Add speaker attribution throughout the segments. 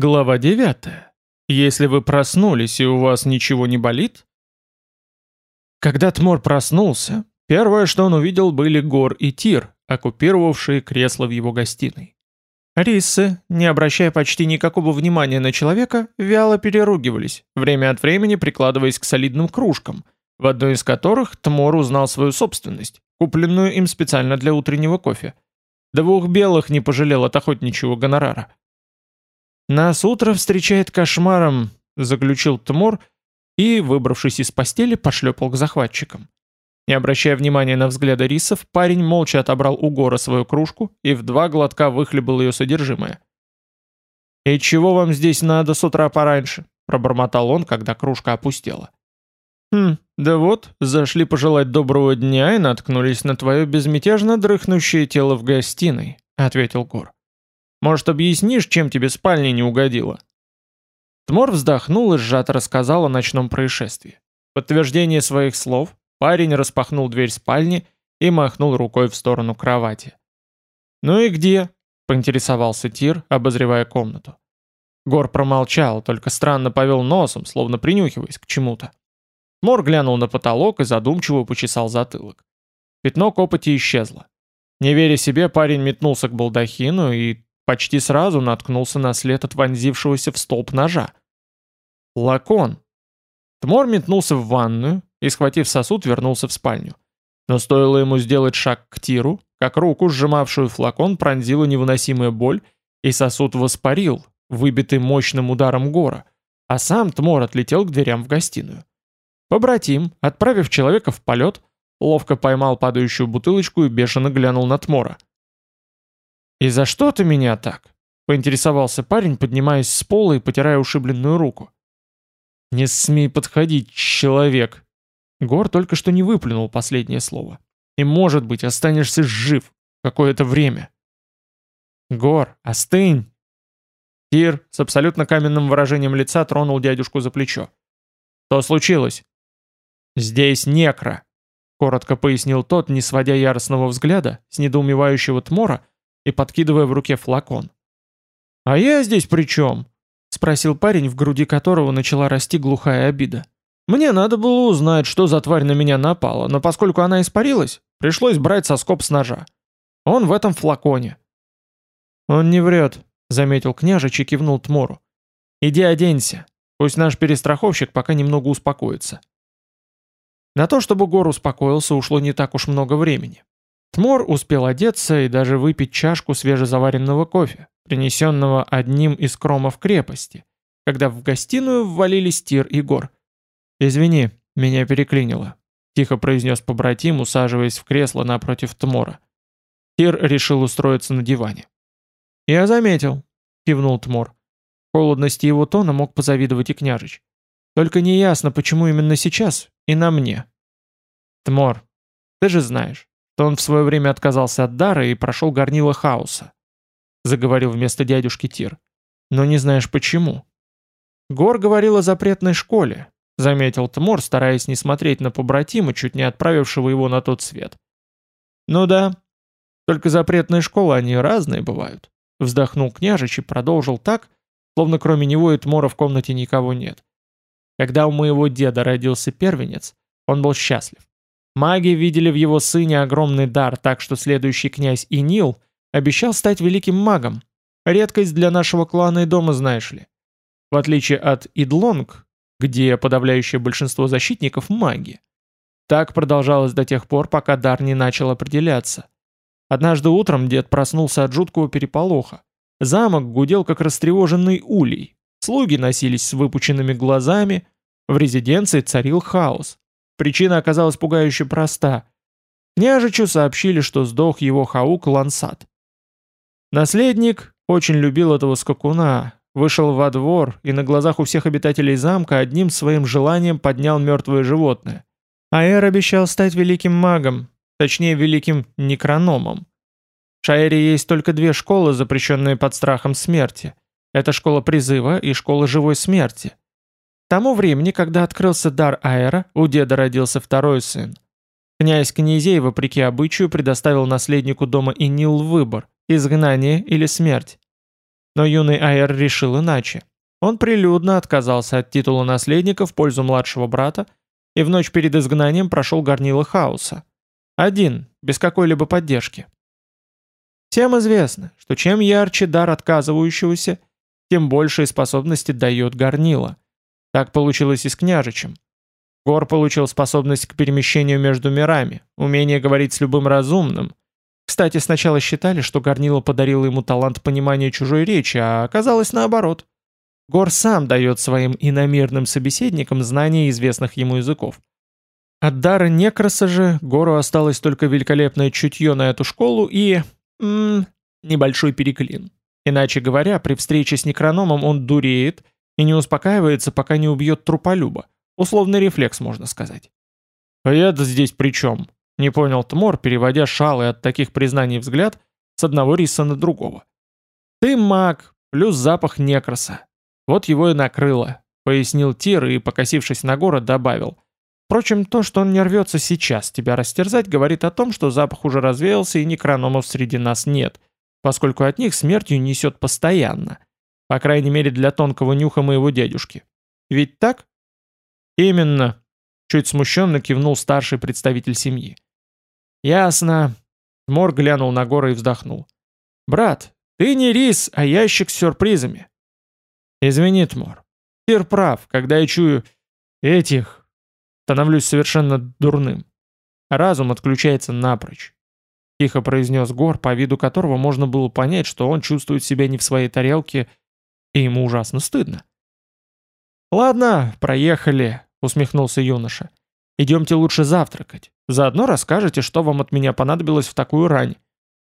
Speaker 1: Глава 9. Если вы проснулись и у вас ничего не болит? Когда Тмор проснулся, первое, что он увидел, были Гор и Тир, оккупировавшие кресло в его гостиной. Риссы, не обращая почти никакого внимания на человека, вяло переругивались, время от времени прикладываясь к солидным кружкам, в одной из которых Тмор узнал свою собственность, купленную им специально для утреннего кофе. Двух белых не пожалел от охотничьего гонорара. «Нас утро встречает кошмаром», — заключил Тмор и, выбравшись из постели, пошлепал к захватчикам. Не обращая внимания на взгляды рисов, парень молча отобрал у Гора свою кружку и в два глотка выхлебал ее содержимое. «И чего вам здесь надо с утра пораньше?» — пробормотал он, когда кружка опустела. «Хм, да вот, зашли пожелать доброго дня и наткнулись на твое безмятежно дрыхнущее тело в гостиной», — ответил Гор. Может, объяснишь, чем тебе спальня не угодила?» Тмор вздохнул и сжато рассказал о ночном происшествии. Подтверждение своих слов парень распахнул дверь спальни и махнул рукой в сторону кровати. «Ну и где?» — поинтересовался Тир, обозревая комнату. Гор промолчал, только странно повел носом, словно принюхиваясь к чему-то. Мор глянул на потолок и задумчиво почесал затылок. Пятно копоти исчезло. Не веря себе, парень метнулся к балдахину и почти сразу наткнулся на след от вонзившегося в столб ножа. Лакон. Тмор метнулся в ванную и, схватив сосуд, вернулся в спальню. Но стоило ему сделать шаг к тиру, как руку, сжимавшую флакон, пронзила невыносимая боль, и сосуд воспарил, выбитый мощным ударом гора, а сам Тмор отлетел к дверям в гостиную. Побратим, отправив человека в полет, ловко поймал падающую бутылочку и бешено глянул на Тмора. «И за что ты меня так?» — поинтересовался парень, поднимаясь с пола и потирая ушибленную руку. «Не смей подходить, человек!» Гор только что не выплюнул последнее слово. «И, может быть, останешься жив какое-то время». «Гор, остынь!» Тир с абсолютно каменным выражением лица тронул дядюшку за плечо. «Что случилось?» «Здесь некро», — коротко пояснил тот, не сводя яростного взгляда с недоумевающего Тмора, и подкидывая в руке флакон. «А я здесь при чем?» — спросил парень, в груди которого начала расти глухая обида. «Мне надо было узнать, что за тварь на меня напала, но поскольку она испарилась, пришлось брать соскоб с ножа. Он в этом флаконе». «Он не врет», — заметил княжич и кивнул Тмору. «Иди оденься, пусть наш перестраховщик пока немного успокоится». На то, чтобы Гор успокоился, ушло не так уж много времени. Тмор успел одеться и даже выпить чашку свежезаваренного кофе, принесенного одним из кромов крепости, когда в гостиную ввалились Тир и Гор. «Извини, меня переклинило», — тихо произнес побратим, усаживаясь в кресло напротив Тмора. Тир решил устроиться на диване. «Я заметил», — кивнул Тмор. Холодности его тона мог позавидовать и княжич. «Только неясно, почему именно сейчас и на мне». «Тмор, ты же знаешь, то он в свое время отказался от дара и прошел горнило хаоса. Заговорил вместо дядюшки Тир. Но не знаешь почему. Гор говорил о запретной школе, заметил Тмор, стараясь не смотреть на побратима, чуть не отправившего его на тот свет. Ну да, только запретные школы, они разные бывают. Вздохнул княжич и продолжил так, словно кроме него и Тмора в комнате никого нет. Когда у моего деда родился первенец, он был счастлив. Маги видели в его сыне огромный дар, так что следующий князь Инил обещал стать великим магом. Редкость для нашего клана и дома, знаешь ли. В отличие от Идлонг, где подавляющее большинство защитников – маги. Так продолжалось до тех пор, пока дар не начал определяться. Однажды утром дед проснулся от жуткого переполоха. Замок гудел, как растревоженный улей. Слуги носились с выпученными глазами. В резиденции царил хаос. Причина оказалась пугающе проста. Княжичу сообщили, что сдох его хаук Лансат. Наследник очень любил этого скакуна, вышел во двор и на глазах у всех обитателей замка одним своим желанием поднял мертвое животное. Аэр обещал стать великим магом, точнее великим некрономом. В Шаэре есть только две школы, запрещенные под страхом смерти. Это школа призыва и школа живой смерти тому времени, когда открылся дар Аэра, у деда родился второй сын. Князь князей, вопреки обычаю, предоставил наследнику дома Инил выбор – изгнание или смерть. Но юный Айр решил иначе. Он прилюдно отказался от титула наследника в пользу младшего брата и в ночь перед изгнанием прошел горнило хаоса. Один, без какой-либо поддержки. Всем известно, что чем ярче дар отказывающегося, тем большие способности дает горнило. Так получилось и с княжичем. Гор получил способность к перемещению между мирами, умение говорить с любым разумным. Кстати, сначала считали, что Горнило подарил ему талант понимания чужой речи, а оказалось наоборот. Гор сам дает своим иномирным собеседникам знания известных ему языков. От дара Некроса же Гору осталось только великолепное чутье на эту школу и... М -м, небольшой переклин. Иначе говоря, при встрече с Некрономом он дуреет и не успокаивается, пока не убьет труполюба. Условный рефлекс, можно сказать. «А я-то здесь при чем?» — не понял Тмор, переводя шалый от таких признаний взгляд с одного риса на другого. «Ты маг, плюс запах некроса. Вот его и накрыло», — пояснил Тир и, покосившись на город, добавил. «Впрочем, то, что он не рвется сейчас тебя растерзать, говорит о том, что запах уже развеялся и некрономов среди нас нет, поскольку от них смертью несет постоянно. По крайней мере, для тонкого нюха моего дядюшки. Ведь так?» «Именно», — чуть смущенно кивнул старший представитель семьи. «Ясно». Мор глянул на горы и вздохнул. «Брат, ты не рис, а ящик с сюрпризами». «Извини, Тмор. Тир прав, когда я чую этих, становлюсь совершенно дурным. Разум отключается напрочь. Тихо произнес Гор, по виду которого можно было понять, что он чувствует себя не в своей тарелке, и ему ужасно стыдно. «Ладно, проехали», усмехнулся юноша. «Идемте лучше завтракать. Заодно расскажете, что вам от меня понадобилось в такую рань.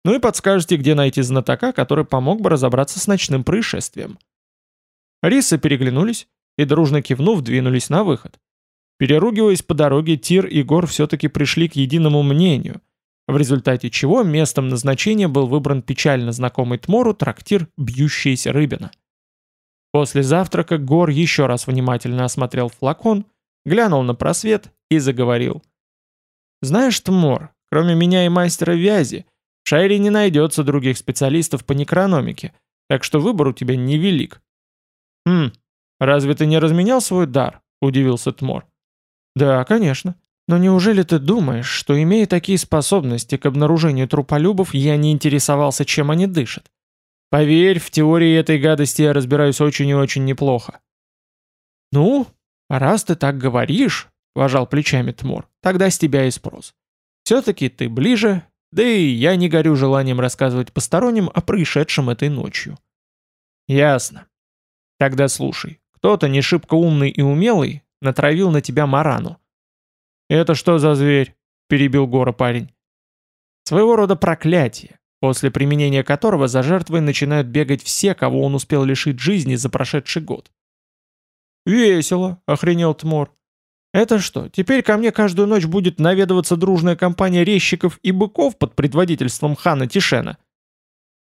Speaker 1: Ну и подскажете, где найти знатока, который помог бы разобраться с ночным происшествием». Рисы переглянулись и, дружно кивнув, двинулись на выход. Переругиваясь по дороге, Тир и Гор все-таки пришли к единому мнению, в результате чего местом назначения был выбран печально знакомый Тмору трактир «Бьющаяся рыбина». После завтрака Гор еще раз внимательно осмотрел флакон, глянул на просвет и заговорил. «Знаешь, Тмор, кроме меня и мастера вязи, в Шайре не найдется других специалистов по некрономике, так что выбор у тебя невелик». «Хм, разве ты не разменял свой дар?» – удивился Тмор. «Да, конечно. Но неужели ты думаешь, что, имея такие способности к обнаружению труполюбов, я не интересовался, чем они дышат? Поверь, в теории этой гадости я разбираюсь очень и очень неплохо». «Ну, раз ты так говоришь», — пожал плечами Тмор, — «тогда с тебя и спрос. Все-таки ты ближе, да и я не горю желанием рассказывать посторонним о происшедшем этой ночью». «Ясно. Тогда слушай, кто-то не шибко умный и умелый натравил на тебя марану». «Это что за зверь?» — перебил Гора парень. «Своего рода проклятие, после применения которого за жертвой начинают бегать все, кого он успел лишить жизни за прошедший год. «Весело», — охренел Тмор. «Это что, теперь ко мне каждую ночь будет наведываться дружная компания резчиков и быков под предводительством хана Тишена?»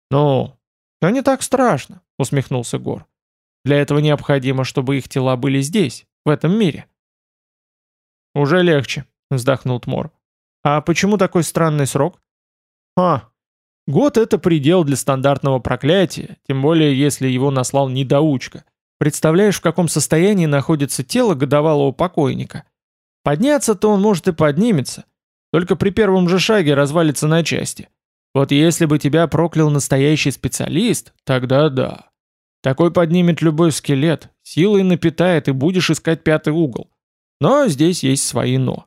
Speaker 1: «Ну, то не так страшно», — усмехнулся Гор. «Для этого необходимо, чтобы их тела были здесь, в этом мире». «Уже легче», — вздохнул Тмор. «А почему такой странный срок?» «А, год — это предел для стандартного проклятия, тем более если его наслал недоучка. Представляешь, в каком состоянии находится тело годовалого покойника. Подняться-то он может и поднимется, только при первом же шаге развалится на части. Вот если бы тебя проклял настоящий специалист, тогда да. Такой поднимет любой скелет, силой напитает и будешь искать пятый угол. Но здесь есть свои «но».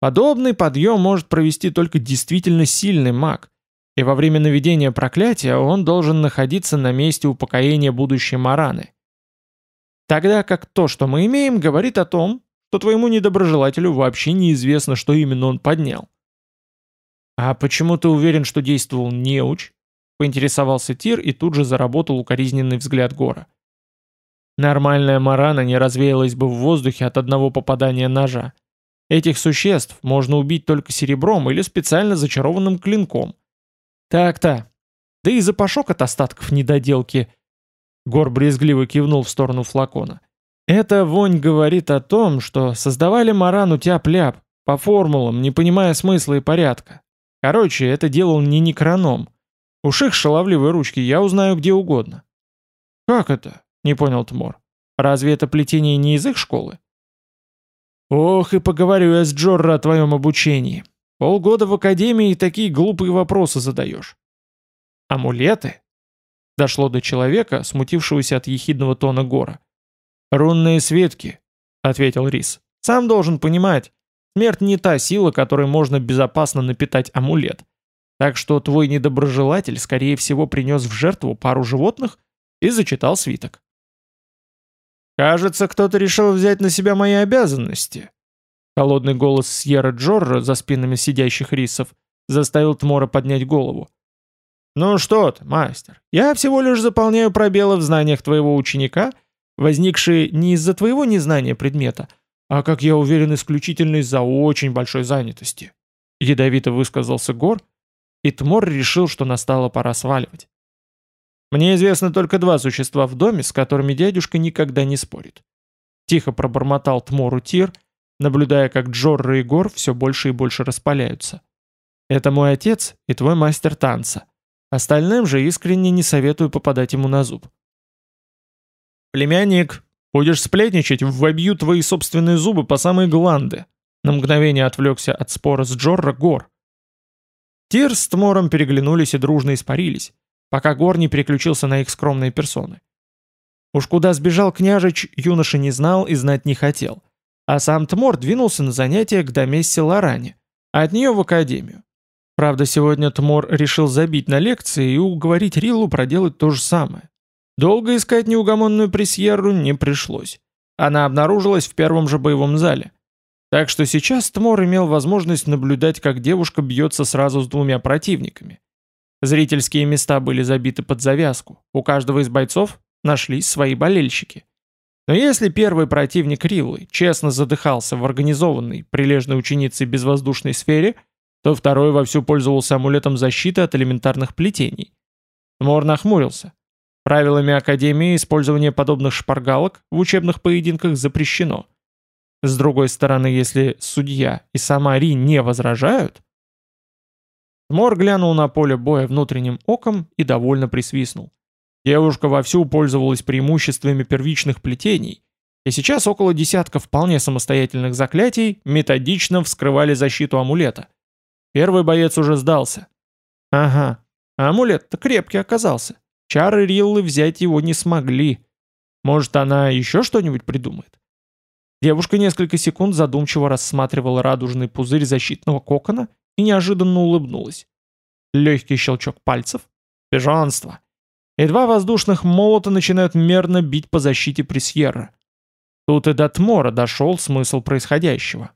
Speaker 1: Подобный подъем может провести только действительно сильный маг, и во время наведения проклятия он должен находиться на месте упокоения будущей Мараны. Тогда как то, что мы имеем, говорит о том, что твоему недоброжелателю вообще неизвестно, что именно он поднял. «А почему ты уверен, что действовал неуч?» — поинтересовался Тир и тут же заработал укоризненный взгляд Гора. Нормальная марана не развеялась бы в воздухе от одного попадания ножа. Этих существ можно убить только серебром или специально зачарованным клинком. Так-то. Да и запашок от остатков недоделки — Гор брезгливо кивнул в сторону флакона. «Эта вонь говорит о том, что создавали Марану тяп-ляп, по формулам, не понимая смысла и порядка. Короче, это делал не некроном. Уж их шаловливые ручки я узнаю где угодно. «Как это?» — не понял Тмор. «Разве это плетение не из их школы?» «Ох, и поговорю я с Джорро о твоем обучении. Полгода в академии и такие глупые вопросы задаешь». «Амулеты?» Дошло до человека, смутившегося от ехидного тона Гора. «Рунные светки», — ответил Рис. «Сам должен понимать, смерть не та сила, которой можно безопасно напитать амулет. Так что твой недоброжелатель, скорее всего, принес в жертву пару животных и зачитал свиток. «Кажется, кто-то решил взять на себя мои обязанности». Холодный голос Сьерра Джорра за спинами сидящих рисов заставил Тмора поднять голову. «Ну что ты, мастер, я всего лишь заполняю пробелы в знаниях твоего ученика, возникшие не из-за твоего незнания предмета, а, как я уверен, исключительно из-за очень большой занятости». Ядовито высказался Гор, и Тмор решил, что настала пора сваливать. Мне известно только два существа в доме, с которыми дядюшка никогда не спорит. Тихо пробормотал Тмору Тир, наблюдая, как Джорро и Гор все больше и больше распаляются. Это мой отец и твой мастер танца. Остальным же искренне не советую попадать ему на зуб. «Племянник, будешь сплетничать, вобью твои собственные зубы по самые гланды», на мгновение отвлекся от спора с Джорро Гор. Тир с Тмором переглянулись и дружно испарились, пока Гор не переключился на их скромные персоны. Уж куда сбежал княжич, юноша не знал и знать не хотел, а сам Тмор двинулся на занятия к домессе Лоране, а от нее в академию. Правда, сегодня Тмор решил забить на лекции и уговорить Риллу проделать то же самое. Долго искать неугомонную пресьерру не пришлось. Она обнаружилась в первом же боевом зале. Так что сейчас Тмор имел возможность наблюдать, как девушка бьется сразу с двумя противниками. Зрительские места были забиты под завязку, у каждого из бойцов нашлись свои болельщики. Но если первый противник Риллы честно задыхался в организованной, прилежной ученице безвоздушной сфере, то второй вовсю пользовался амулетом защиты от элементарных плетений. Тмор нахмурился. Правилами Академии использование подобных шпаргалок в учебных поединках запрещено – с другой стороны, если судья и сама Ри не возражают... Мор глянул на поле боя внутренним оком и довольно присвистнул. Девушка вовсю пользовалась преимуществами первичных плетений, и сейчас около десятка вполне самостоятельных заклятий методично вскрывали защиту амулета. Первый боец уже сдался. Ага, а амулет-то крепкий оказался. Чары Риллы взять его не смогли. Может, она еще что-нибудь придумает? Девушка несколько секунд задумчиво рассматривала радужный пузырь защитного кокона и неожиданно улыбнулась. Легкий щелчок пальцев. Пижонство. И два воздушных молота начинают мерно бить по защите Пресьерра. Тут и до Тмора дошел смысл происходящего.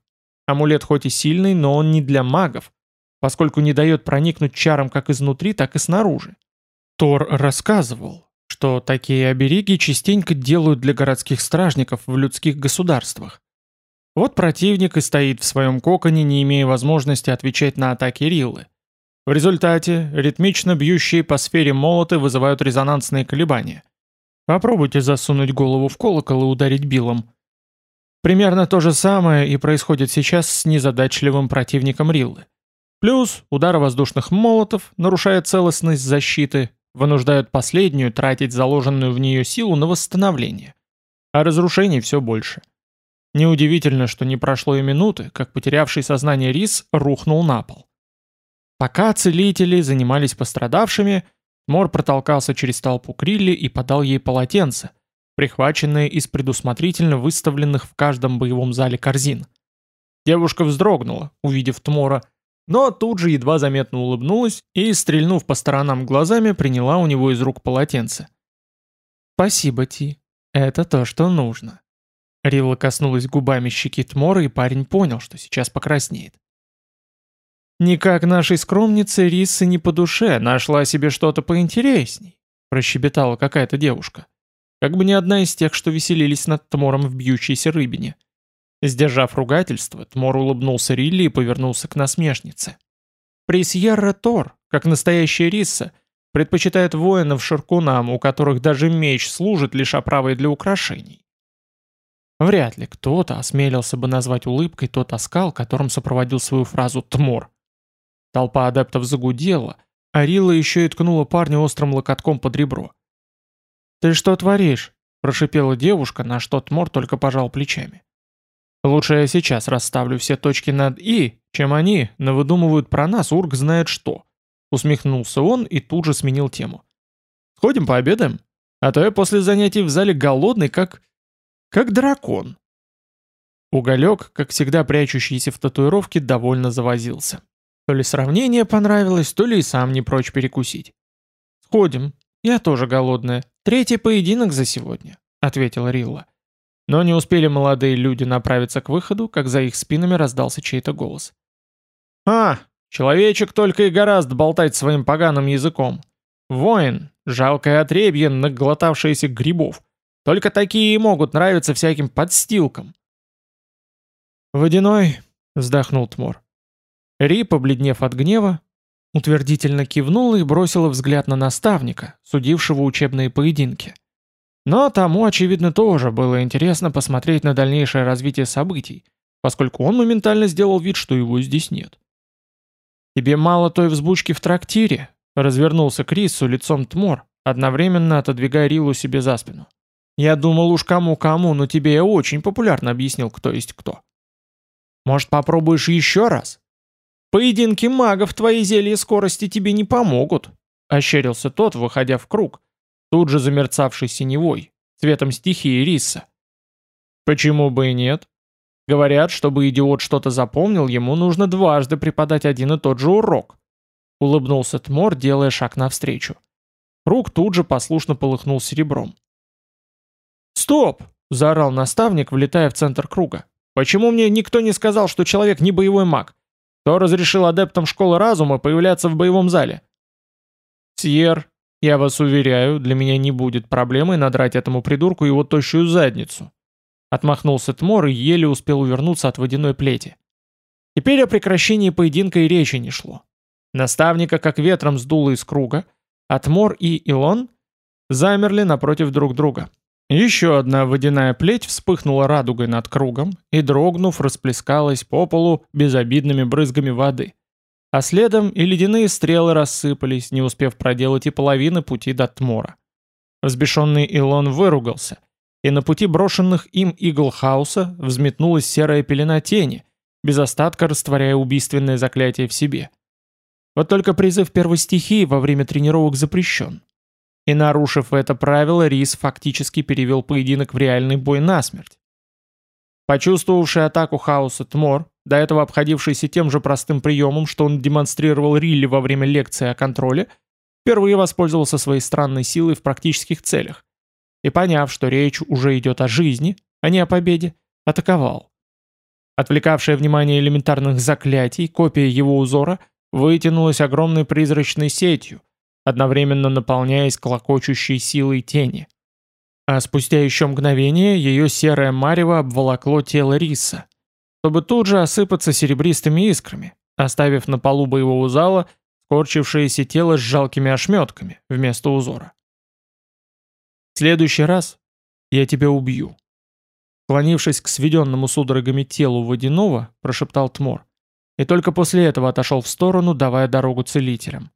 Speaker 1: Амулет хоть и сильный, но он не для магов, поскольку не дает проникнуть чарам как изнутри, так и снаружи. Тор рассказывал, что такие обереги частенько делают для городских стражников в людских государствах. Вот противник и стоит в своем коконе, не имея возможности отвечать на атаки Риллы. В результате ритмично бьющие по сфере молоты вызывают резонансные колебания. Попробуйте засунуть голову в колокол и ударить билом. Примерно то же самое и происходит сейчас с незадачливым противником Риллы. Плюс удар воздушных молотов нарушает целостность защиты, вынуждают последнюю тратить заложенную в нее силу на восстановление. А разрушений все больше. Неудивительно, что не прошло и минуты, как потерявший сознание Рис рухнул на пол. Пока целители занимались пострадавшими, Мор протолкался через толпу Крилли и подал ей полотенце, прихваченное из предусмотрительно выставленных в каждом боевом зале корзин. Девушка вздрогнула, увидев Тмора, но тут же едва заметно улыбнулась и, стрельнув по сторонам глазами, приняла у него из рук полотенце. «Спасибо, Ти. Это то, что нужно». Рилла коснулась губами щеки Тмора, и парень понял, что сейчас покраснеет. «Никак нашей скромнице Риссы не по душе, нашла себе что-то поинтересней», прощебетала какая-то девушка. Как бы не одна из тех, что веселились над Тмором в бьющейся рыбине. Сдержав ругательство, Тмор улыбнулся Рилли и повернулся к насмешнице. Пресьерра Тор, как настоящая Рисса, предпочитает воинов ширкунам, у которых даже меч служит лишь оправой для украшений. Вряд ли кто-то осмелился бы назвать улыбкой тот оскал, которым сопроводил свою фразу «Тмор». Толпа адептов загудела, а Рилла еще и ткнула парня острым локотком под ребро. «Ты что творишь?» – прошипела девушка, на что Тмор только пожал плечами. «Лучше я сейчас расставлю все точки над «и», чем они навыдумывают про нас урк знает что». Усмехнулся он и тут же сменил тему. «Сходим пообедаем? А то я после занятий в зале голодный, как... как дракон». Уголек, как всегда прячущийся в татуировке, довольно завозился. То ли сравнение понравилось, то ли и сам не прочь перекусить. «Сходим. Я тоже голодная. Третий поединок за сегодня», — ответила Рилла. Но не успели молодые люди направиться к выходу, как за их спинами раздался чей-то голос. «А, человечек только и гораздо болтать своим поганым языком. Воин, жалкое отребье, наглотавшееся грибов. Только такие и могут нравиться всяким подстилкам. «Водяной», — вздохнул Тмор. Ри, побледнев от гнева, утвердительно кивнула и бросила взгляд на наставника, судившего учебные поединки. Но тому, очевидно, тоже было интересно посмотреть на дальнейшее развитие событий, поскольку он моментально сделал вид, что его здесь нет. «Тебе мало той взбучки в трактире?» — развернулся к Рису лицом Тмор, одновременно отодвигая Рилу себе за спину. «Я думал уж кому-кому, но тебе я очень популярно объяснил, кто есть кто». Может, попробуешь еще раз? Поединки магов твои зелья скорости тебе не помогут, ощерился тот, выходя в круг, тут же замерцавший синевой, цветом стихии риса. Почему бы и нет? Говорят, чтобы идиот что-то запомнил, ему нужно дважды преподать один и тот же урок. Улыбнулся Тмор, делая шаг навстречу. Круг тут же послушно полыхнул серебром. «Стоп!» – заорал наставник, влетая в центр круга. Почему мне никто не сказал, что человек не боевой маг? Кто разрешил адептам школы разума появляться в боевом зале? Сьер, я вас уверяю, для меня не будет проблемой надрать этому придурку его тощую задницу. Отмахнулся Тмор и еле успел увернуться от водяной плети. Теперь о прекращении поединка и речи не шло. Наставника как ветром сдуло из круга, а Тмор и Илон замерли напротив друг друга. Еще одна водяная плеть вспыхнула радугой над кругом и, дрогнув, расплескалась по полу безобидными брызгами воды. А следом и ледяные стрелы рассыпались, не успев проделать и половины пути до Тмора. Взбешенный Илон выругался, и на пути брошенных им игл хаоса взметнулась серая пелена тени, без остатка растворяя убийственное заклятие в себе. Вот только призыв первой стихии во время тренировок запрещен. И нарушив это правило, Рис фактически перевел поединок в реальный бой насмерть. Почувствовавший атаку хаоса Тмор, до этого обходившийся тем же простым приемом, что он демонстрировал Рилли во время лекции о контроле, впервые воспользовался своей странной силой в практических целях. И поняв, что речь уже идет о жизни, а не о победе, атаковал. Отвлекавшая внимание элементарных заклятий, копия его узора вытянулась огромной призрачной сетью – одновременно наполняясь клокочущей силой тени. А спустя еще мгновение ее серое марево обволокло тело риса, чтобы тут же осыпаться серебристыми искрами, оставив на полу боевого зала скорчившееся тело с жалкими ошметками вместо узора. «В следующий раз я тебя убью», Склонившись к сведенному судорогами телу водяного, прошептал Тмор. И только после этого отошел в сторону, давая дорогу целителям.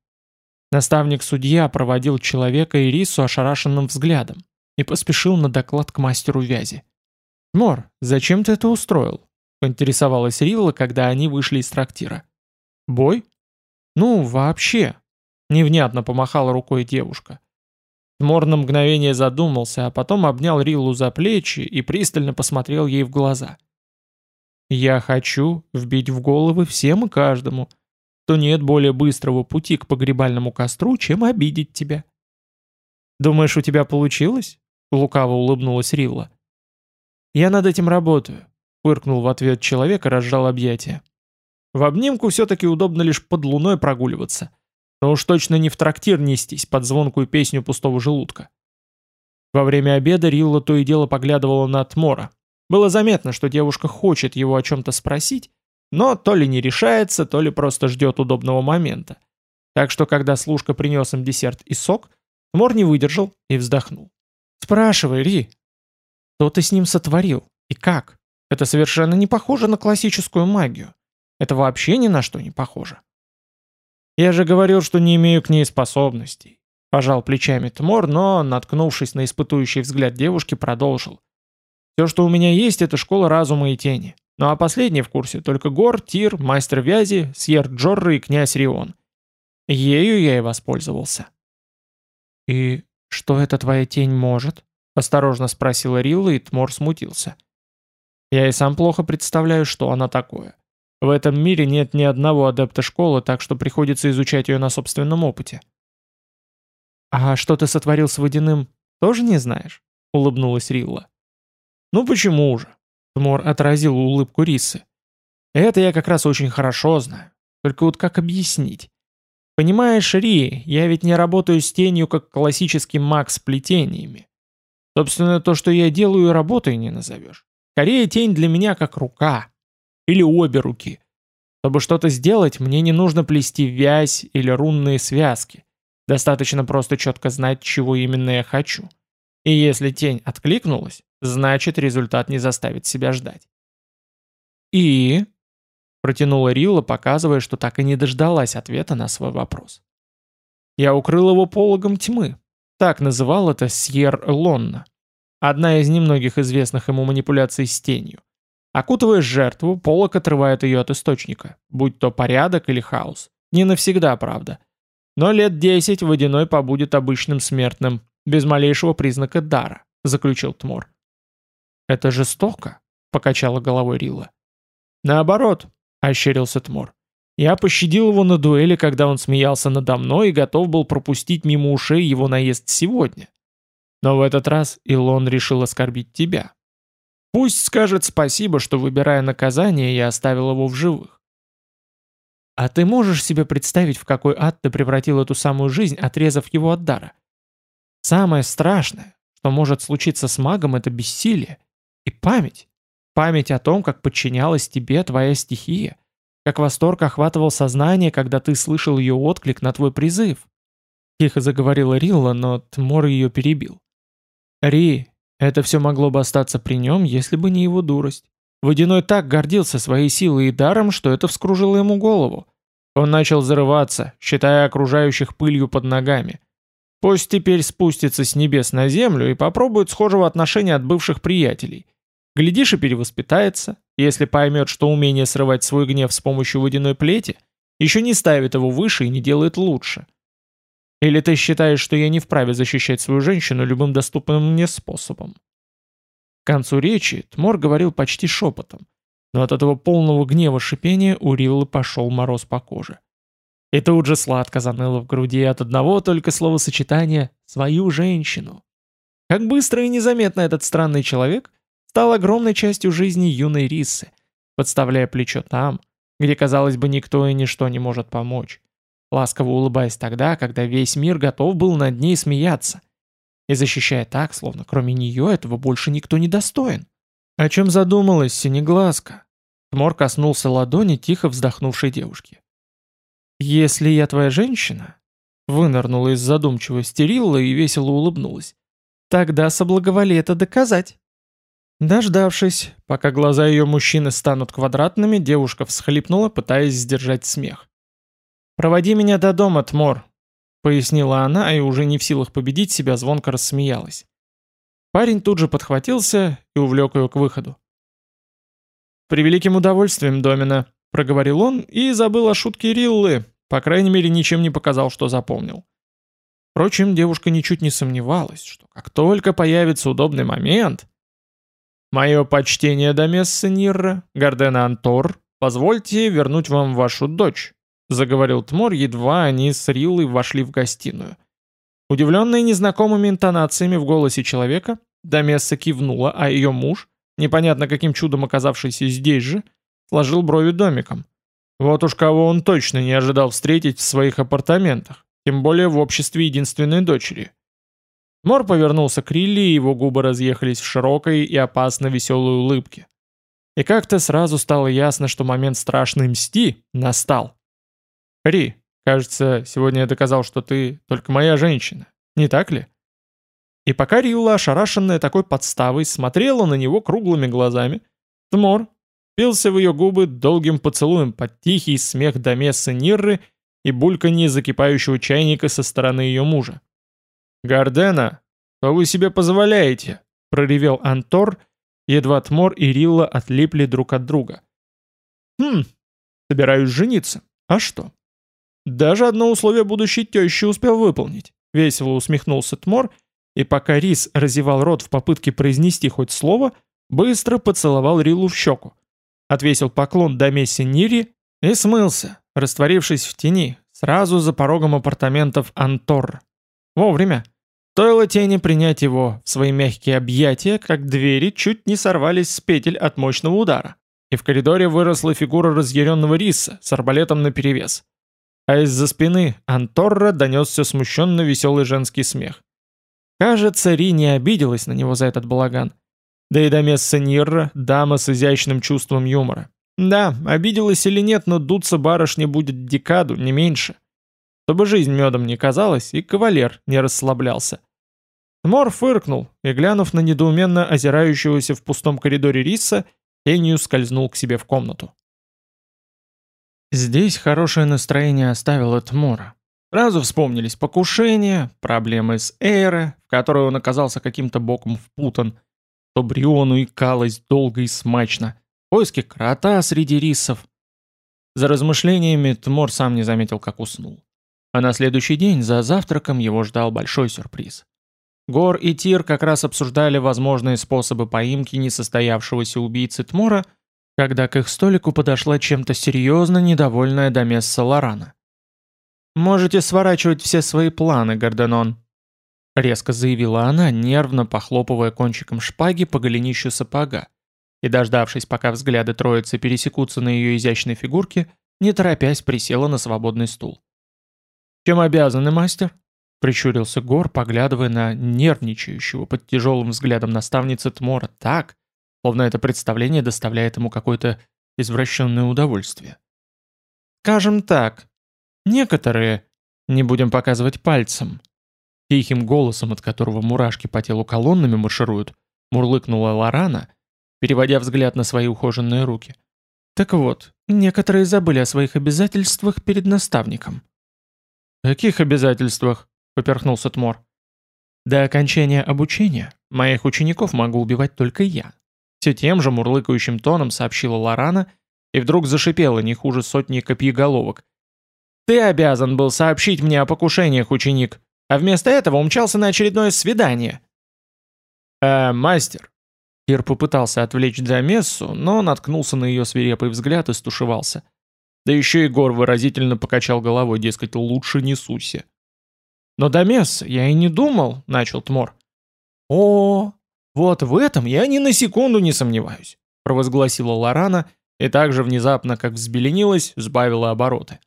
Speaker 1: Наставник-судья проводил человека и Рису ошарашенным взглядом и поспешил на доклад к мастеру вязи. «Мор, зачем ты это устроил?» — поинтересовалась Рилла, когда они вышли из трактира. «Бой?» «Ну, вообще», — невнятно помахала рукой девушка. Мор на мгновение задумался, а потом обнял Риллу за плечи и пристально посмотрел ей в глаза. «Я хочу вбить в головы всем и каждому, то нет более быстрого пути к погребальному костру, чем обидеть тебя. «Думаешь, у тебя получилось?» — лукаво улыбнулась Рилла. «Я над этим работаю», — фыркнул в ответ человек и разжал объятия. «В обнимку все-таки удобно лишь под луной прогуливаться, но уж точно не в трактир нестись под звонкую песню пустого желудка». Во время обеда Рилла то и дело поглядывала на Тмора. Было заметно, что девушка хочет его о чем-то спросить, но то ли не решается, то ли просто ждет удобного момента. Так что, когда служка принес им десерт и сок, Мор не выдержал и вздохнул. «Спрашивай, Ри, что ты с ним сотворил? И как? Это совершенно не похоже на классическую магию. Это вообще ни на что не похоже». «Я же говорил, что не имею к ней способностей», Пожал плечами Тмор, но, наткнувшись на испытующий взгляд девушки, продолжил. Все, что у меня есть, это школа разума и тени. Ну а последний в курсе только Гор, Тир, Мастер Вязи, Сьер Джорры и князь Рион. Ею я и воспользовался. «И что эта твоя тень может?» — осторожно спросила Рилла, и Тмор смутился. «Я и сам плохо представляю, что она такое. В этом мире нет ни одного адепта школы, так что приходится изучать ее на собственном опыте». «А что ты сотворил с водяным, тоже не знаешь?» — улыбнулась Рилла. «Ну почему же?» Тмор отразил улыбку Рисы. «Это я как раз очень хорошо знаю. Только вот как объяснить? Понимаешь, Ри, я ведь не работаю с тенью, как классический маг с плетениями. Собственно, то, что я делаю, работой не назовешь. Скорее, тень для меня как рука. Или обе руки. Чтобы что-то сделать, мне не нужно плести вязь или рунные связки. Достаточно просто четко знать, чего именно я хочу. И если тень откликнулась, значит результат не заставит себя ждать. «И?» — протянула Рилла, показывая, что так и не дождалась ответа на свой вопрос. «Я укрыл его пологом тьмы. Так называл это Сьер Лонна. Одна из немногих известных ему манипуляций с тенью. Окутывая жертву, полог отрывает ее от источника, будь то порядок или хаос. Не навсегда, правда. Но лет десять водяной побудет обычным смертным, без малейшего признака дара, заключил Тмор. «Это жестоко», — покачала головой Рила. «Наоборот», — ощерился Тмор. «Я пощадил его на дуэли, когда он смеялся надо мной и готов был пропустить мимо ушей его наезд сегодня. Но в этот раз Илон решил оскорбить тебя. Пусть скажет спасибо, что, выбирая наказание, я оставил его в живых. А ты можешь себе представить, в какой ад ты превратил эту самую жизнь, отрезав его от дара? Самое страшное, что может случиться с магом, это бессилие. И память. Память о том, как подчинялась тебе твоя стихия. Как восторг охватывал сознание, когда ты слышал ее отклик на твой призыв. Тихо заговорила Рилла, но Тмор ее перебил. Ри, это все могло бы остаться при нем, если бы не его дурость. Водяной так гордился своей силой и даром, что это вскружило ему голову. Он начал зарываться, считая окружающих пылью под ногами. Пусть теперь спустится с небес на землю и попробует схожего отношения от бывших приятелей – Глядишь и перевоспитается, если поймет, что умение срывать свой гнев с помощью водяной плети еще не ставит его выше и не делает лучше. Или ты считаешь, что я не вправе защищать свою женщину любым доступным мне способом? К концу речи Тмор говорил почти шепотом, но от этого полного гнева шипения у Риллы пошел мороз по коже. И тут же сладко заныло в груди от одного только словосочетания «свою женщину». Как быстро и незаметно этот странный человек стал огромной частью жизни юной Рисы, подставляя плечо там, где, казалось бы, никто и ничто не может помочь, ласково улыбаясь тогда, когда весь мир готов был над ней смеяться, и защищая так, словно кроме нее этого больше никто не достоин. О чем задумалась Синеглазка? Тмор коснулся ладони тихо вздохнувшей девушки. «Если я твоя женщина...» Вынырнула из задумчивости Рилла и весело улыбнулась. «Тогда соблаговоли это доказать». Дождавшись, пока глаза ее мужчины станут квадратными, девушка всхлипнула, пытаясь сдержать смех. «Проводи меня до дома, Тмор», — пояснила она, и уже не в силах победить себя, звонко рассмеялась. Парень тут же подхватился и увлек ее к выходу. «Превеликим удовольствием, Домина», — проговорил он и забыл о шутке Риллы, по крайней мере, ничем не показал, что запомнил. Впрочем, девушка ничуть не сомневалась, что как только появится удобный момент, «Мое почтение до месса Нирра, Гардена Антор, позвольте вернуть вам вашу дочь», заговорил Тмор, едва они с Риллой вошли в гостиную. Удивленная незнакомыми интонациями в голосе человека, Домесса кивнула, а ее муж, непонятно каким чудом оказавшийся здесь же, сложил брови домиком. Вот уж кого он точно не ожидал встретить в своих апартаментах, тем более в обществе единственной дочери. Мор повернулся к Рилли, и его губы разъехались в широкой и опасно веселой улыбке. И как-то сразу стало ясно, что момент страшной мсти настал. «Ри, кажется, сегодня я доказал, что ты только моя женщина, не так ли?» И пока Рилла, ошарашенная такой подставой, смотрела на него круглыми глазами, Тмор пился в ее губы долгим поцелуем под тихий смех Домессы Нирры и бульканье закипающего чайника со стороны ее мужа. «Гардена, что вы себе позволяете?» — проревел Антор, едва Тмор и Рилла отлипли друг от друга. «Хм, собираюсь жениться. А что?» «Даже одно условие будущей тещи успел выполнить», — весело усмехнулся Тмор, и пока Рис разевал рот в попытке произнести хоть слово, быстро поцеловал Риллу в щеку, отвесил поклон до Месси Нири и смылся, растворившись в тени, сразу за порогом апартаментов Антор. Вовремя. Стоило тени принять его в свои мягкие объятия, как двери чуть не сорвались с петель от мощного удара. И в коридоре выросла фигура разъяренного риса с арбалетом наперевес. А из-за спины Анторра донесся смущенно веселый женский смех. Кажется, Ри не обиделась на него за этот балаган. Да и Домесса Нирра — дама с изящным чувством юмора. Да, обиделась или нет, но дуться барышне будет декаду, не меньше. Чтобы жизнь медом не казалась, и кавалер не расслаблялся. Мор фыркнул и, глянув на недоуменно озирающегося в пустом коридоре Риса, тенью скользнул к себе в комнату. Здесь хорошее настроение оставило Тмора. Сразу вспомнились покушения, проблемы с Эйре, в которой он оказался каким-то боком впутан, то Бриону икалось долго и смачно, поиски крота среди рисов. За размышлениями Тмор сам не заметил, как уснул. А на следующий день за завтраком его ждал большой сюрприз. Гор и Тир как раз обсуждали возможные способы поимки несостоявшегося убийцы Тмора, когда к их столику подошла чем-то серьезно недовольная Домесса Лорана. «Можете сворачивать все свои планы, Горденон», — резко заявила она, нервно похлопывая кончиком шпаги по голенищу сапога, и, дождавшись, пока взгляды троицы пересекутся на ее изящной фигурке, не торопясь присела на свободный стул. «Чем обязаны, мастер?» Прищурился Гор, поглядывая на нервничающего под тяжелым взглядом наставницы Тмора так, словно это представление доставляет ему какое-то извращенное удовольствие. «Скажем так, некоторые, не будем показывать пальцем», тихим голосом, от которого мурашки по телу колоннами маршируют, мурлыкнула Лорана, переводя взгляд на свои ухоженные руки. «Так вот, некоторые забыли о своих обязательствах перед наставником». «Каких обязательствах?» поперхнулся Тмор. До окончания обучения моих учеников могу убивать только я. Все тем же мурлыкающим тоном сообщила Лорана и вдруг зашипела не хуже сотни копьеголовок. «Ты обязан был сообщить мне о покушениях, ученик, а вместо этого умчался на очередное свидание». «Э, мастер». Кир попытался отвлечь Дамессу, но наткнулся на ее свирепый взгляд и стушевался. Да еще и Гор выразительно покачал головой, дескать, лучше не суйся. «Но до месса я и не думал», — начал Тмор. «О, вот в этом я ни на секунду не сомневаюсь», — провозгласила Лорана и так же внезапно, как взбеленилась, сбавила обороты.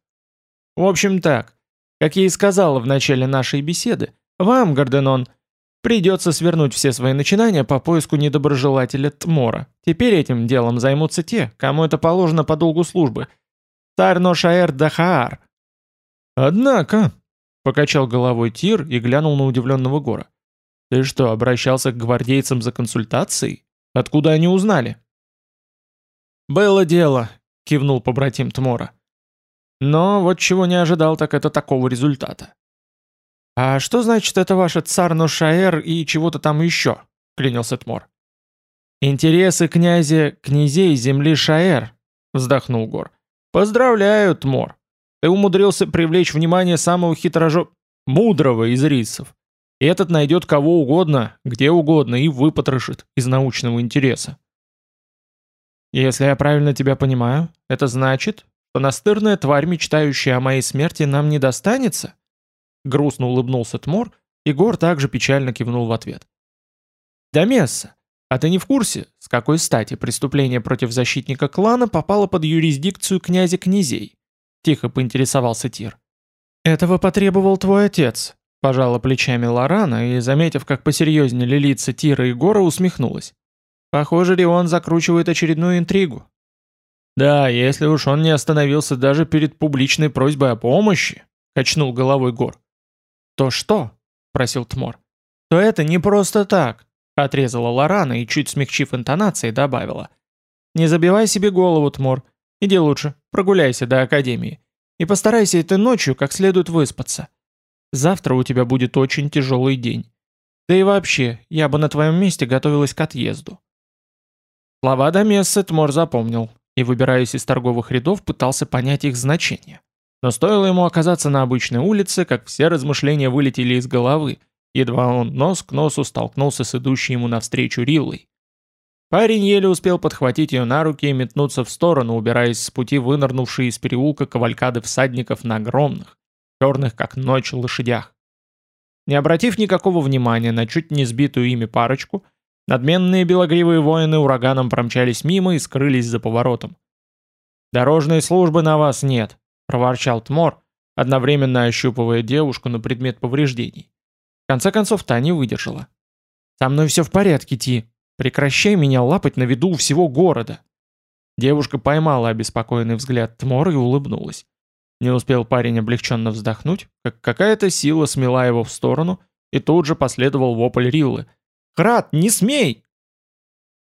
Speaker 1: «В общем так, как я и сказала в начале нашей беседы, вам, Горденон, придется свернуть все свои начинания по поиску недоброжелателя Тмора. Теперь этим делом займутся те, кому это положено по долгу службы. Тарно-Шаэр Дахаар». «Однако», Покачал головой Тир и глянул на удивленного Гора. «Ты что, обращался к гвардейцам за консультацией? Откуда они узнали?» «Было дело», — кивнул побратим Тмора. «Но вот чего не ожидал, так это такого результата». «А что значит это ваше царь Ношаэр и чего-то там еще?» — клянился Тмор. «Интересы князя князей земли Шаэр», — вздохнул Гор. «Поздравляю, Тмор. Ты умудрился привлечь внимание самого хитрожо... мудрого из рисов. Этот найдет кого угодно, где угодно и выпотрошит из научного интереса. Если я правильно тебя понимаю, это значит, что настырная тварь, мечтающая о моей смерти, нам не достанется? Грустно улыбнулся Тмор, и Гор также печально кивнул в ответ. Дамесса, а ты не в курсе, с какой стати преступление против защитника клана попало под юрисдикцию князя князей? Тихо поинтересовался Тир. «Этого потребовал твой отец», — пожала плечами Лорана и, заметив, как посерьезнее лица Тира и Гора, усмехнулась. «Похоже, Рион закручивает очередную интригу». «Да, если уж он не остановился даже перед публичной просьбой о помощи», — качнул головой Гор. «То что?» — просил Тмор. «То это не просто так», — отрезала Лорана и, чуть смягчив интонации, добавила. «Не забивай себе голову, Тмор. Иди лучше, прогуляйся до академии. И постарайся этой ночью как следует выспаться. Завтра у тебя будет очень тяжелый день. Да и вообще, я бы на твоем месте готовилась к отъезду». Слова Домессы Тмор запомнил и, выбираясь из торговых рядов, пытался понять их значение. Но стоило ему оказаться на обычной улице, как все размышления вылетели из головы, едва он нос к носу столкнулся с идущей ему навстречу Риллой. Парень еле успел подхватить ее на руки и метнуться в сторону, убираясь с пути вынырнувшие из переулка кавалькады всадников на огромных, черных как ночь лошадях. Не обратив никакого внимания на чуть не сбитую ими парочку, надменные белогривые воины ураганом промчались мимо и скрылись за поворотом. «Дорожной службы на вас нет», — проворчал Тмор, одновременно ощупывая девушку на предмет повреждений. Конце концов, та не выдержала. «Со мной все в порядке, Ти. Прекращай меня лапать на виду у всего города!» Девушка поймала обеспокоенный взгляд Тмора и улыбнулась. Не успел парень облегченно вздохнуть, как какая-то сила смела его в сторону, и тут же последовал вопль Риллы. «Храт, не смей!»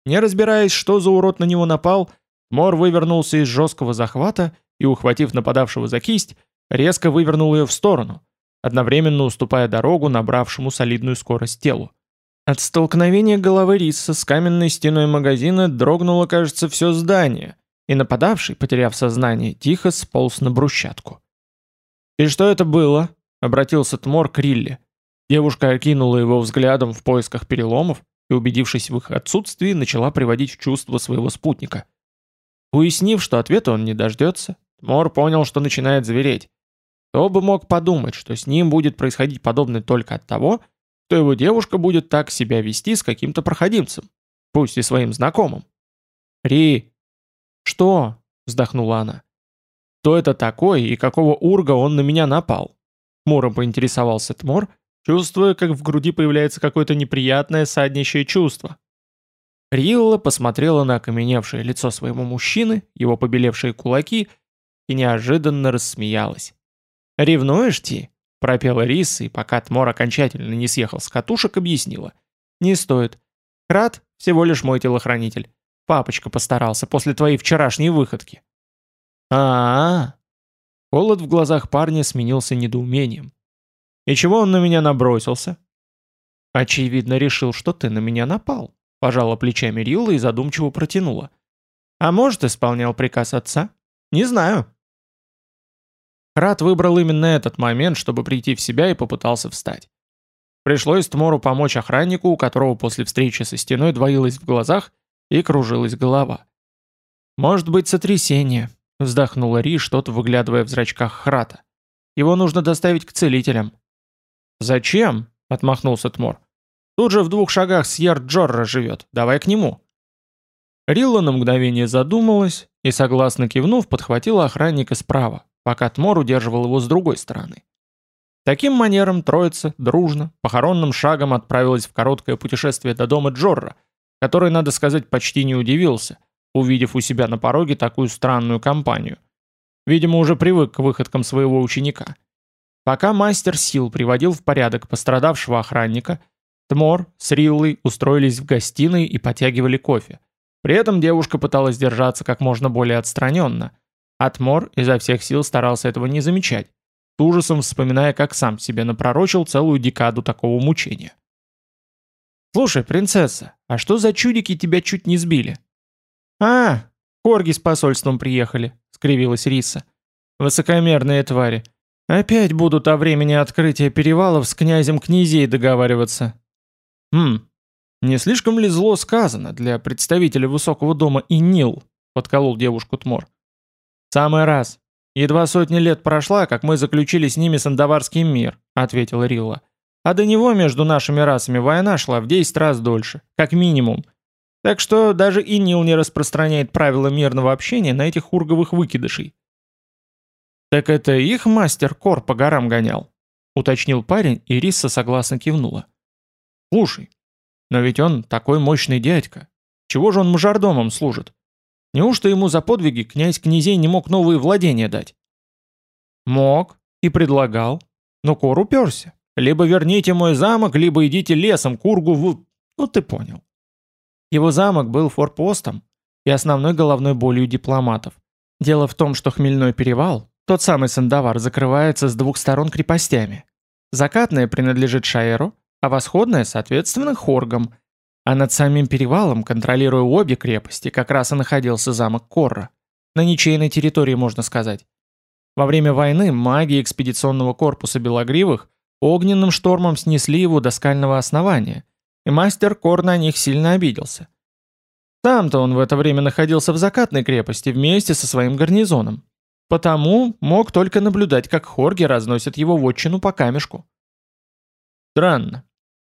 Speaker 1: Не разбираясь, что за урод на него напал, Мор вывернулся из жесткого захвата и, ухватив нападавшего за кисть, резко вывернул ее в сторону, одновременно уступая дорогу набравшему солидную скорость телу. От столкновения головы Риса с каменной стеной магазина дрогнуло, кажется, все здание, и нападавший, потеряв сознание, тихо сполз на брусчатку. «И что это было?» — обратился Тмор к Рилле. Девушка окинула его взглядом в поисках переломов и, убедившись в их отсутствии, начала приводить в чувство своего спутника. Уяснив, что ответа он не дождется, Тмор понял, что начинает звереть. Кто бы мог подумать, что с ним будет происходить подобное только от того, то его девушка будет так себя вести с каким-то проходимцем, пусть и своим знакомым. «Ри!» «Что?» — вздохнула она. «Кто это такой и какого урга он на меня напал?» Муром поинтересовался Тмор, чувствуя, как в груди появляется какое-то неприятное саднищее чувство. Рилла посмотрела на окаменевшее лицо своего мужчины, его побелевшие кулаки, и неожиданно рассмеялась. «Ревнуешь, Ти?» Пропела Риса и пока Тмор окончательно не съехал с катушек, объяснила. «Не стоит. Крат — всего лишь мой телохранитель. Папочка постарался после твоей вчерашней выходки». А, -а, а Холод в глазах парня сменился недоумением. «И чего он на меня набросился?» «Очевидно, решил, что ты на меня напал», — пожала плечами Рилла и задумчиво протянула. «А может, исполнял приказ отца? Не знаю». Рад выбрал именно этот момент, чтобы прийти в себя и попытался встать. Пришлось Тмору помочь охраннику, у которого после встречи со стеной двоилось в глазах и кружилась голова. «Может быть, сотрясение», — вздохнула Ри, что-то выглядывая в зрачках Храта. «Его нужно доставить к целителям». «Зачем?» — отмахнулся Тмор. «Тут же в двух шагах Сьер Джорра живет. Давай к нему». Рилла на мгновение задумалась и, согласно кивнув, подхватила охранника справа пока Тмор удерживал его с другой стороны. Таким манером троица, дружно, похоронным шагом отправилась в короткое путешествие до дома Джорра, который, надо сказать, почти не удивился, увидев у себя на пороге такую странную компанию. Видимо, уже привык к выходкам своего ученика. Пока мастер сил приводил в порядок пострадавшего охранника, Тмор с Риллой устроились в гостиной и потягивали кофе. При этом девушка пыталась держаться как можно более отстраненно – Атмор изо всех сил старался этого не замечать, с ужасом вспоминая, как сам себе напророчил целую декаду такого мучения. «Слушай, принцесса, а что за чудики тебя чуть не сбили?» «А, корги с посольством приехали», — скривилась Риса. «Высокомерные твари. Опять будут о времени открытия перевалов с князем князей договариваться». «Хм, не слишком ли зло сказано для представителя высокого дома и Нил?» — подколол девушку Тмор. «Самый раз. Едва сотни лет прошла, как мы заключили с ними Сандаварский мир», — ответил Рилла. «А до него между нашими расами война шла в 10 раз дольше, как минимум. Так что даже и Нил не распространяет правила мирного общения на этих урговых выкидышей». «Так это их мастер Кор по горам гонял?» — уточнил парень, и Рисса согласно кивнула. «Слушай, но ведь он такой мощный дядька. Чего же он мажордомом служит? Неужто ему за подвиги князь князей не мог новые владения дать? Мог и предлагал, но Кор уперся. Либо верните мой замок, либо идите лесом к Ургу в... Ну ты понял. Его замок был форпостом и основной головной болью дипломатов. Дело в том, что Хмельной перевал, тот самый Сандавар, закрывается с двух сторон крепостями. Закатная принадлежит Шаэру, а восходная, соответственно, Хоргам. А над самим перевалом, контролируя обе крепости, как раз и находился замок Корра. На ничейной территории, можно сказать. Во время войны маги экспедиционного корпуса Белогривых огненным штормом снесли его до скального основания, и мастер Кор на них сильно обиделся. Там-то он в это время находился в закатной крепости вместе со своим гарнизоном. Потому мог только наблюдать, как хорги разносят его вотчину по камешку. Странно.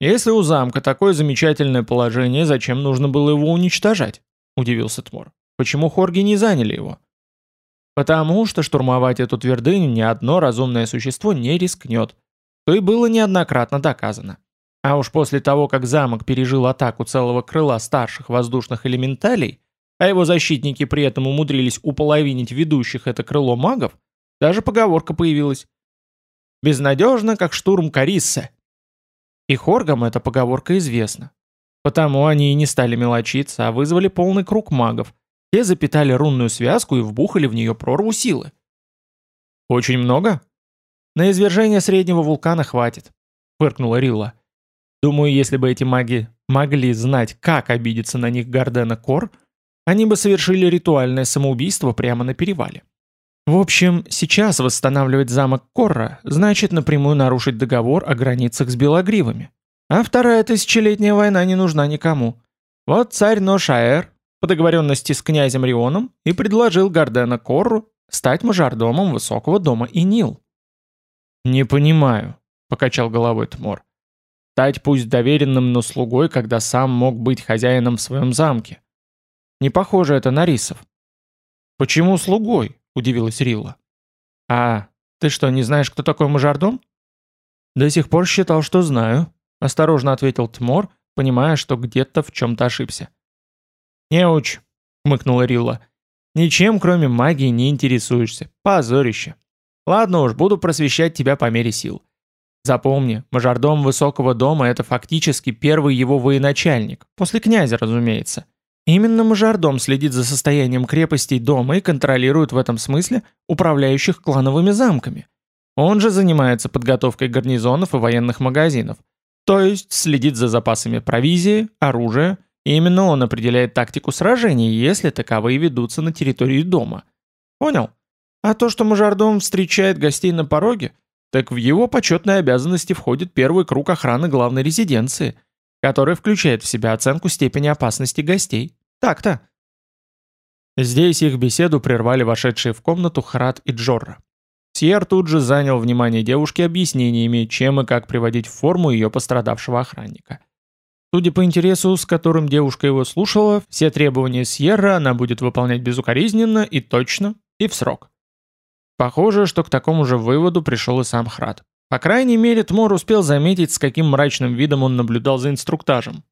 Speaker 1: Если у замка такое замечательное положение, зачем нужно было его уничтожать? Удивился Тмор. Почему хорги не заняли его? Потому что штурмовать эту твердыню ни одно разумное существо не рискнет. То и было неоднократно доказано. А уж после того, как замок пережил атаку целого крыла старших воздушных элементалей, а его защитники при этом умудрились уполовинить ведущих это крыло магов, даже поговорка появилась. «Безнадежно, как штурм Карисса». И хоргам эта поговорка известна. Потому они и не стали мелочиться, а вызвали полный круг магов. Те запитали рунную связку и вбухали в нее прорву силы. «Очень много?» «На извержение среднего вулкана хватит», — фыркнула Рилла. Думаю, если бы эти маги могли знать, как обидеться на них Гардена Кор, они бы совершили ритуальное самоубийство прямо на перевале. В общем, сейчас восстанавливать замок Корра значит напрямую нарушить договор о границах с Белогривами. А вторая тысячелетняя война не нужна никому. Вот царь Ношаэр по договоренности с князем Рионом и предложил Гардена Корру стать мажордомом высокого дома Инил. «Не понимаю», — покачал головой Тмор. Стать пусть доверенным, но слугой, когда сам мог быть хозяином в своем замке. Не похоже это на рисов. «Почему слугой?» – удивилась Рилла. «А, ты что, не знаешь, кто такой мажордом?» «До сих пор считал, что знаю», – осторожно ответил Тмор, понимая, что где-то в чем-то ошибся. «Неуч», — хмыкнула Рилла. «Ничем, кроме магии, не интересуешься. Позорище. Ладно уж, буду просвещать тебя по мере сил. Запомни, мажордом высокого дома – это фактически первый его военачальник, после князя, разумеется. Именно мажордом следит за состоянием крепостей дома и контролирует в этом смысле управляющих клановыми замками. Он же занимается подготовкой гарнизонов и военных магазинов, то есть следит за запасами провизии, оружия, и именно он определяет тактику сражений, если таковые ведутся на территории дома. Понял? А то, что мажордом встречает гостей на пороге – так в его почетные обязанности входит первый круг охраны главной резиденции, который включает в себя оценку степени опасности гостей. Так-то. Здесь их беседу прервали вошедшие в комнату Храт и Джорра. Сьер тут же занял внимание девушки объяснениями, чем и как приводить в форму ее пострадавшего охранника. Судя по интересу, с которым девушка его слушала, все требования Сьерра она будет выполнять безукоризненно и точно, и в срок. Похоже, что к такому же выводу пришел и сам Храд. По крайней мере, Тмор успел заметить, с каким мрачным видом он наблюдал за инструктажем.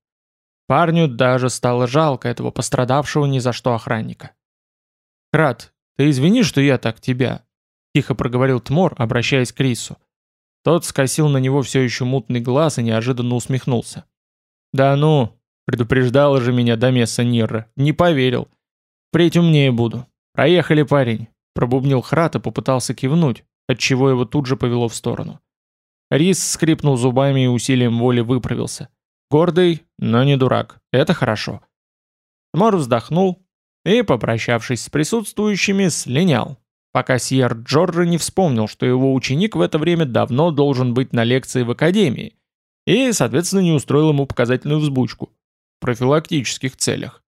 Speaker 1: Парню даже стало жалко этого пострадавшего ни за что охранника. «Храд, ты извини, что я так тебя», — тихо проговорил Тмор, обращаясь к Рису. Тот скосил на него все еще мутный глаз и неожиданно усмехнулся. «Да ну, предупреждала же меня до места Нирра, не поверил. Впредь умнее буду. Проехали, парень, Пробубнил Храт и попытался кивнуть, отчего его тут же повело в сторону. Рис скрипнул зубами и усилием воли выправился. Гордый, но не дурак. Это хорошо. Тмор вздохнул и, попрощавшись с присутствующими, слинял, пока Сьер Джорджи не вспомнил, что его ученик в это время давно должен быть на лекции в академии, и, соответственно, не устроил ему показательную взбучку в профилактических целях.